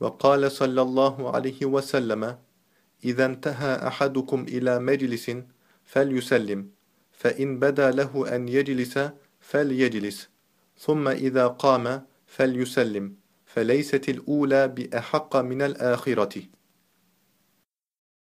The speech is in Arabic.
وقال صلى الله عليه وسلم إذا انتهى أحدكم إلى مجلس فليسلم فإن بدا له أن يجلس فليجلس ثم إذا قام فليسلم فليست الأولى بأحق من الآخرة.